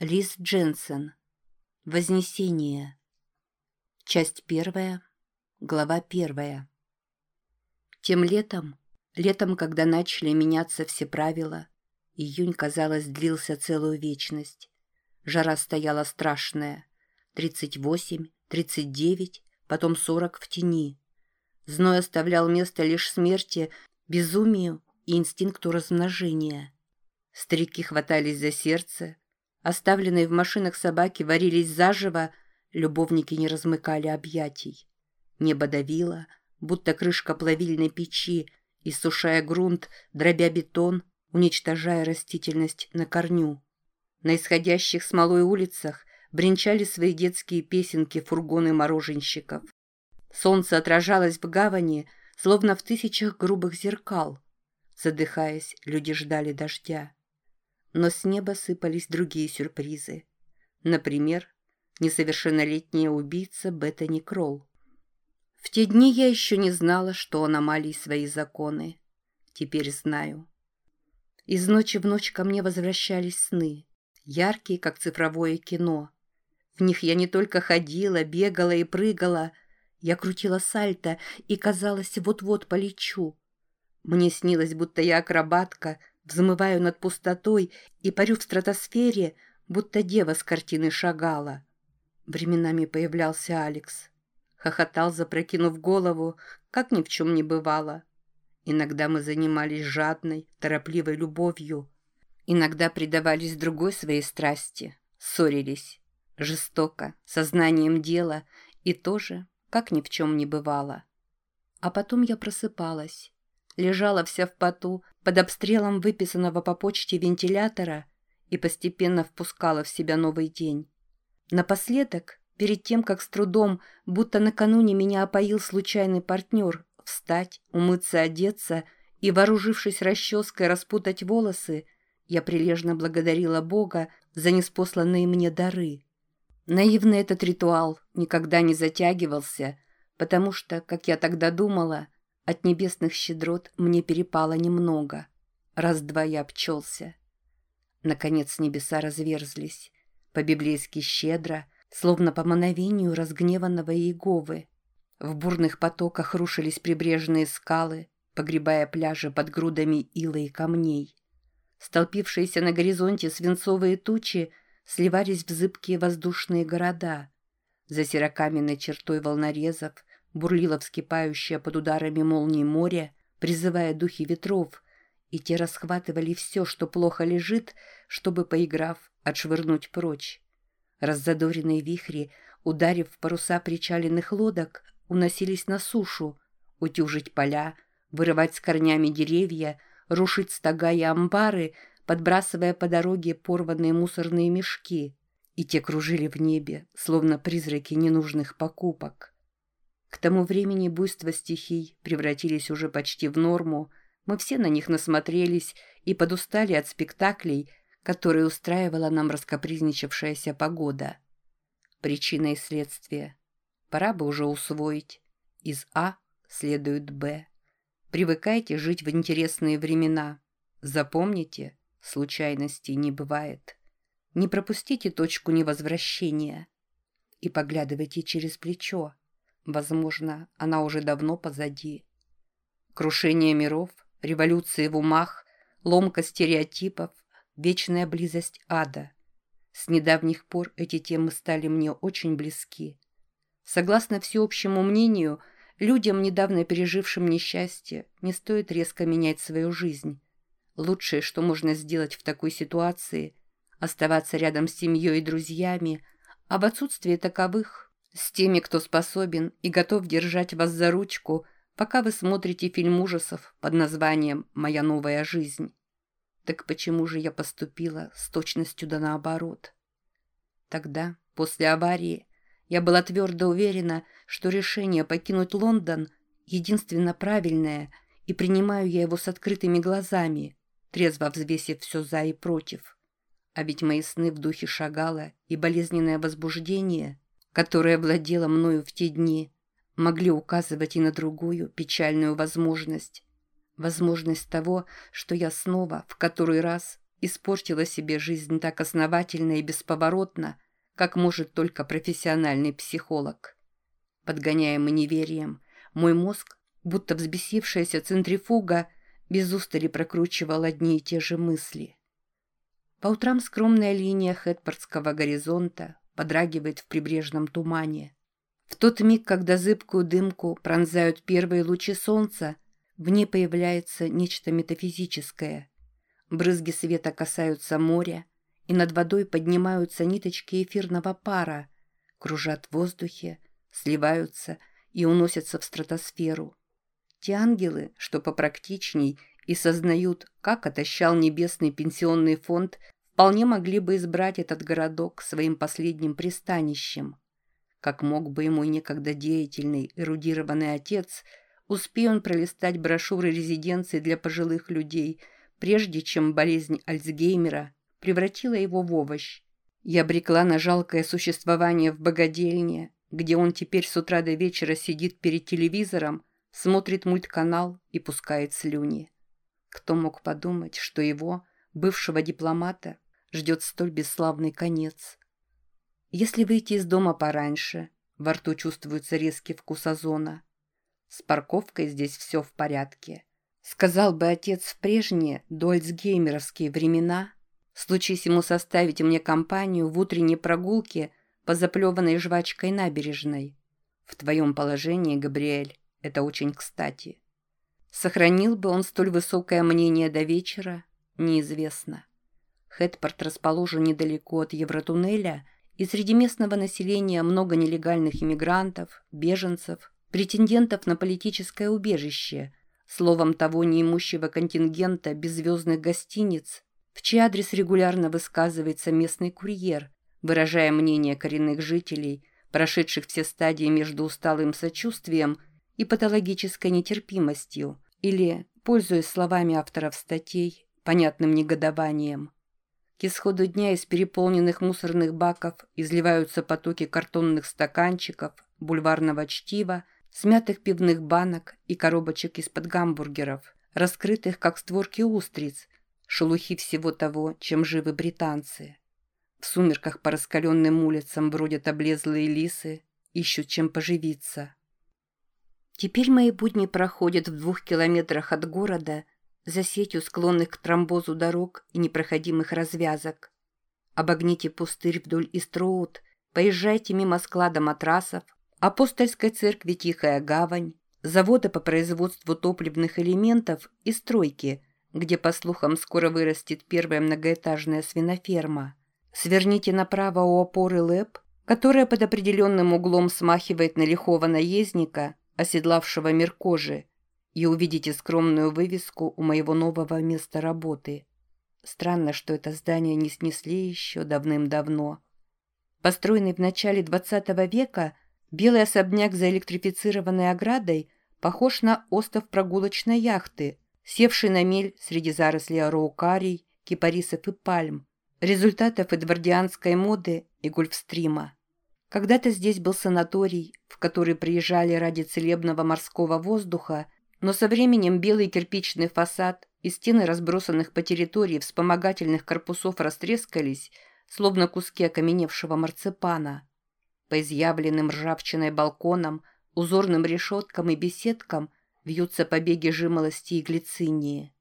Лиз Дженсен. Вознесение. Часть первая. Глава первая. Тем летом, летом, когда начали меняться все правила, июнь, казалось, длился целую вечность. Жара стояла страшная. 38, 39, потом 40 в тени. Зной оставлял место лишь смерти, безумию и инстинкту размножения. Старики хватались за сердце, Оставленные в машинах собаки варились заживо, любовники не размыкали объятий. Небо давило, будто крышка плавильной печи, иссушая грунт, дробя бетон, уничтожая растительность на корню. На исходящих смолой улицах бренчали свои детские песенки фургоны мороженщиков. Солнце отражалось в гавани, словно в тысячах грубых зеркал. Задыхаясь, люди ждали дождя. Но с неба сыпались другие сюрпризы. Например, несовершеннолетняя убийца Беттани Кролл. В те дни я еще не знала, что аномалии свои законы. Теперь знаю. Из ночи в ночь ко мне возвращались сны, яркие, как цифровое кино. В них я не только ходила, бегала и прыгала, я крутила сальто и, казалось, вот-вот полечу. Мне снилось, будто я акробатка, взмываю над пустотой и парю в стратосфере, будто дева с картины шагала. Временами появлялся Алекс. Хохотал, запрокинув голову, как ни в чем не бывало. Иногда мы занимались жадной, торопливой любовью. Иногда предавались другой своей страсти, ссорились. Жестоко, сознанием дела и тоже, как ни в чем не бывало. А потом я просыпалась лежала вся в поту под обстрелом выписанного по почте вентилятора и постепенно впускала в себя новый день. Напоследок, перед тем, как с трудом, будто накануне меня опоил случайный партнер, встать, умыться, одеться и, вооружившись расческой, распутать волосы, я прилежно благодарила Бога за неспосланные мне дары. Наивный этот ритуал никогда не затягивался, потому что, как я тогда думала, от небесных щедрот мне перепало немного. Раз-два я обчелся. Наконец небеса разверзлись. По-библейски щедро, словно по мановению разгневанного Иеговы. В бурных потоках рушились прибрежные скалы, погребая пляжи под грудами ила и камней. Столпившиеся на горизонте свинцовые тучи сливались в зыбкие воздушные города. За серокаменной чертой волнорезов бурлило вскипающее под ударами молнии море, призывая духи ветров, и те расхватывали все, что плохо лежит, чтобы, поиграв, отшвырнуть прочь. Раззадоренные вихри, ударив в паруса причаленных лодок, уносились на сушу, утюжить поля, вырывать с корнями деревья, рушить стога и амбары, подбрасывая по дороге порванные мусорные мешки. И те кружили в небе, словно призраки ненужных покупок. К тому времени буйства стихий превратились уже почти в норму, мы все на них насмотрелись и подустали от спектаклей, которые устраивала нам раскопризничавшаяся погода. Причина и следствие. Пора бы уже усвоить. Из А следует Б. Привыкайте жить в интересные времена. Запомните, случайностей не бывает. Не пропустите точку невозвращения. И поглядывайте через плечо. Возможно, она уже давно позади. Крушение миров, революции в умах, ломка стереотипов, вечная близость ада. С недавних пор эти темы стали мне очень близки. Согласно всеобщему мнению, людям, недавно пережившим несчастье, не стоит резко менять свою жизнь. Лучшее, что можно сделать в такой ситуации – оставаться рядом с семьей и друзьями, а в отсутствие таковых с теми, кто способен и готов держать вас за ручку, пока вы смотрите фильм ужасов под названием «Моя новая жизнь». Так почему же я поступила с точностью да наоборот? Тогда, после аварии, я была твердо уверена, что решение покинуть Лондон единственно правильное, и принимаю я его с открытыми глазами, трезво взвесив все за и против. А ведь мои сны в духе шагала и болезненное возбуждение которая владела мною в те дни, могли указывать и на другую печальную возможность. Возможность того, что я снова, в который раз, испортила себе жизнь так основательно и бесповоротно, как может только профессиональный психолог. Подгоняемый неверием, мой мозг, будто взбесившаяся центрифуга, без устали прокручивал одни и те же мысли. По утрам скромная линия Хэтпортского горизонта подрагивает в прибрежном тумане. В тот миг, когда зыбкую дымку пронзают первые лучи солнца, в ней появляется нечто метафизическое. Брызги света касаются моря, и над водой поднимаются ниточки эфирного пара, кружат в воздухе, сливаются и уносятся в стратосферу. Те ангелы, что попрактичней и сознают, как отощал небесный пенсионный фонд, вполне могли бы избрать этот городок своим последним пристанищем. Как мог бы ему некогда деятельный, эрудированный отец, успей он пролистать брошюры резиденции для пожилых людей, прежде чем болезнь Альцгеймера превратила его в овощ. Я обрекла на жалкое существование в богадельне, где он теперь с утра до вечера сидит перед телевизором, смотрит мультканал и пускает слюни. Кто мог подумать, что его, бывшего дипломата, ждет столь бесславный конец? Если выйти из дома пораньше, во рту чувствуется резкий вкус озона. С парковкой здесь все в порядке. Сказал бы отец в прежние дольцгеймеровские времена, случись ему составить мне компанию в утренней прогулке по заплеванной жвачкой набережной. В твоем положении, Габриэль, это очень кстати. Сохранил бы он столь высокое мнение до вечера, неизвестно. Хэтпорт расположен недалеко от Евротуннеля, и среди местного населения много нелегальных иммигрантов, беженцев, претендентов на политическое убежище, словом того неимущего контингента беззвездных гостиниц, в чей адрес регулярно высказывается местный курьер, выражая мнение коренных жителей, прошедших все стадии между усталым сочувствием и патологической нетерпимостью, или, пользуясь словами авторов статей, понятным негодованием. К исходу дня из переполненных мусорных баков изливаются потоки картонных стаканчиков, бульварного чтива, смятых пивных банок и коробочек из-под гамбургеров, раскрытых как створки устриц, шелухи всего того, чем живы британцы. В сумерках по раскаленным улицам бродят облезлые лисы, ищут чем поживиться. Теперь мои будни проходят в двух километрах от города за сетью склонных к тромбозу дорог и непроходимых развязок. Обогните пустырь вдоль Истроуд, поезжайте мимо склада матрасов, апостольской церкви Тихая Гавань, завода по производству топливных элементов и стройки, где, по слухам, скоро вырастет первая многоэтажная свиноферма. Сверните направо у опоры ЛЭП, которая под определенным углом смахивает на лихого наездника, оседлавшего мир кожи, и увидите скромную вывеску у моего нового места работы. Странно, что это здание не снесли еще давным-давно. Построенный в начале XX века, белый особняк за электрифицированной оградой похож на остов прогулочной яхты, севший на мель среди зарослей араукарий, кипарисов и пальм, результатов эдвардианской моды и гольфстрима. Когда-то здесь был санаторий, в который приезжали ради целебного морского воздуха но со временем белый кирпичный фасад и стены разбросанных по территории вспомогательных корпусов растрескались, словно куски окаменевшего марципана. По изъявленным ржавчиной балконам, узорным решеткам и беседкам вьются побеги жимолости и глицинии.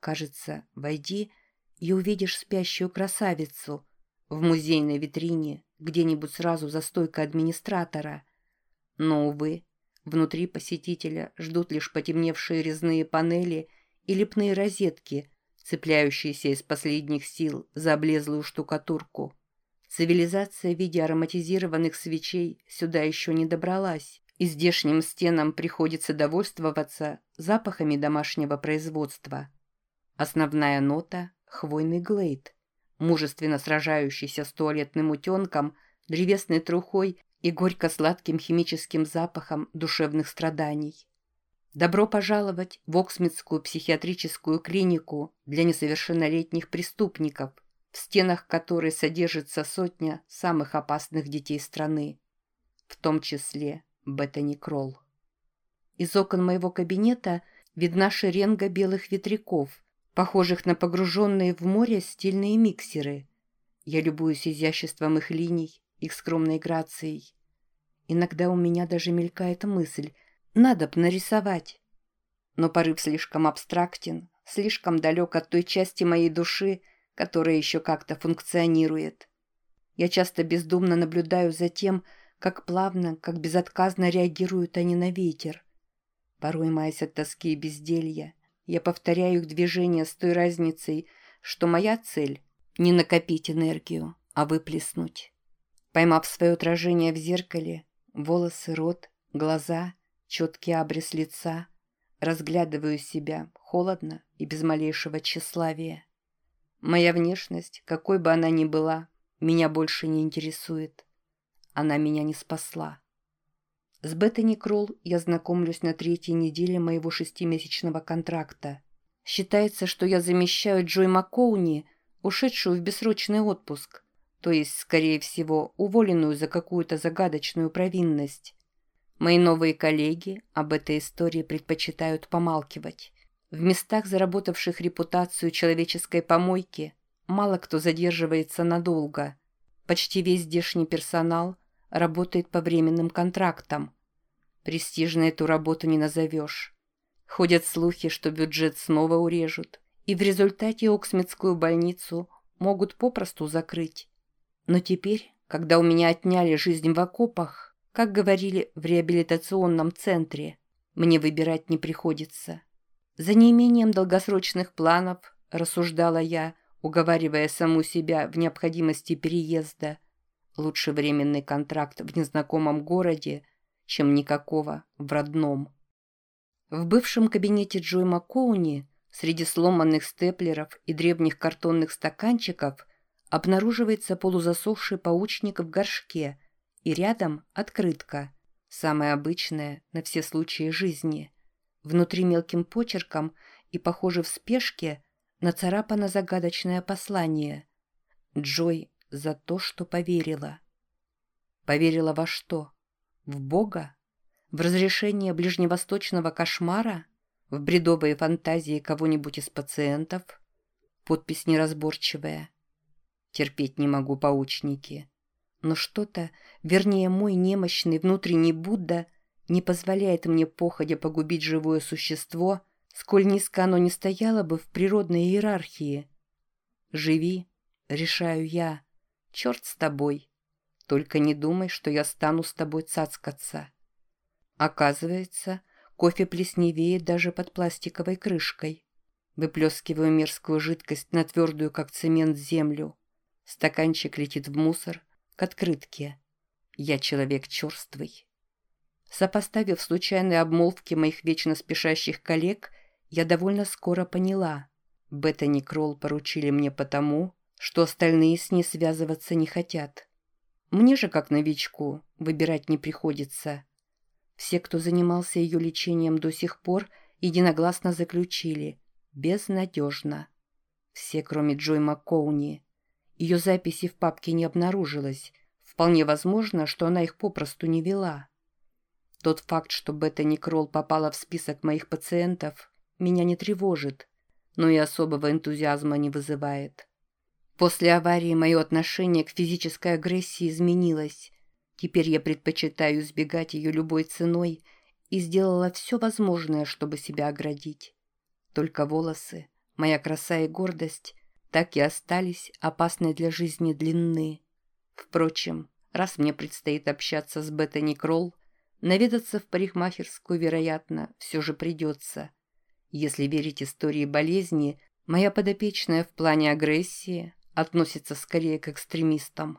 Кажется, войди и увидишь спящую красавицу в музейной витрине где-нибудь сразу за стойкой администратора. Но, увы, Внутри посетителя ждут лишь потемневшие резные панели и лепные розетки, цепляющиеся из последних сил за облезлую штукатурку. Цивилизация в виде ароматизированных свечей сюда еще не добралась, и здешним стенам приходится довольствоваться запахами домашнего производства. Основная нота – хвойный глейд, мужественно сражающийся с туалетным утенком, древесной трухой и горько-сладким химическим запахом душевных страданий. Добро пожаловать в Оксмитскую психиатрическую клинику для несовершеннолетних преступников, в стенах которой содержится сотня самых опасных детей страны, в том числе Беттани Кролл. Из окон моего кабинета видна шеренга белых ветряков, похожих на погруженные в море стильные миксеры. Я любуюсь изяществом их линий, их скромной грацией. Иногда у меня даже мелькает мысль «надо б нарисовать». Но порыв слишком абстрактен, слишком далек от той части моей души, которая еще как-то функционирует. Я часто бездумно наблюдаю за тем, как плавно, как безотказно реагируют они на ветер. Порой, маясь от тоски и безделья, я повторяю их движения с той разницей, что моя цель — не накопить энергию, а выплеснуть. Поймав свое отражение в зеркале, волосы, рот, глаза, четкий обрез лица, разглядываю себя холодно и без малейшего тщеславия. Моя внешность, какой бы она ни была, меня больше не интересует. Она меня не спасла. С Беттани Кролл я знакомлюсь на третьей неделе моего шестимесячного контракта. Считается, что я замещаю Джой Маккоуни, ушедшую в бессрочный отпуск, то есть, скорее всего, уволенную за какую-то загадочную провинность. Мои новые коллеги об этой истории предпочитают помалкивать. В местах, заработавших репутацию человеческой помойки, мало кто задерживается надолго. Почти весь здешний персонал работает по временным контрактам. Престижно эту работу не назовешь. Ходят слухи, что бюджет снова урежут, и в результате Оксмитскую больницу могут попросту закрыть. Но теперь, когда у меня отняли жизнь в окопах, как говорили в реабилитационном центре, мне выбирать не приходится. За неимением долгосрочных планов, рассуждала я, уговаривая саму себя в необходимости переезда, лучше временный контракт в незнакомом городе – чем никакого в родном. В бывшем кабинете Джой Маккоуни среди сломанных степлеров и древних картонных стаканчиков обнаруживается полузасохший паучник в горшке и рядом открытка, самая обычная на все случаи жизни. Внутри мелким почерком и, похоже, в спешке нацарапано загадочное послание. Джой за то, что поверила. Поверила во что? В Бога? В разрешение ближневосточного кошмара? В бредовые фантазии кого-нибудь из пациентов? Подпись неразборчивая. Терпеть не могу паучники. Но что-то, вернее мой немощный внутренний Будда, не позволяет мне походя погубить живое существо, сколь низко оно не стояло бы в природной иерархии. Живи, решаю я, черт с тобой. Только не думай, что я стану с тобой цацкаться. Оказывается, кофе плесневеет даже под пластиковой крышкой. Выплескиваю мерзкую жидкость на твердую, как цемент, землю. Стаканчик летит в мусор, к открытке. Я человек черствый. Сопоставив случайные обмолвки моих вечно спешащих коллег, я довольно скоро поняла. Беттани Кролл поручили мне потому, что остальные с ней связываться не хотят. Мне же, как новичку, выбирать не приходится. Все, кто занимался ее лечением до сих пор, единогласно заключили «безнадежно». Все, кроме Джой МакКоуни. Ее записи в папке не обнаружилось. Вполне возможно, что она их попросту не вела. Тот факт, что Беттани Кролл попала в список моих пациентов, меня не тревожит, но и особого энтузиазма не вызывает. После аварии мое отношение к физической агрессии изменилось. Теперь я предпочитаю избегать ее любой ценой и сделала все возможное, чтобы себя оградить. Только волосы, моя краса и гордость так и остались опасной для жизни длинны. Впрочем, раз мне предстоит общаться с Беттани Кролл, наведаться в парикмахерскую, вероятно, все же придется. Если верить истории болезни, моя подопечная в плане агрессии относится скорее к экстремистам.